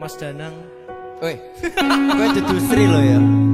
Mas Danang. Woi, gue jadi Sri lo. Ya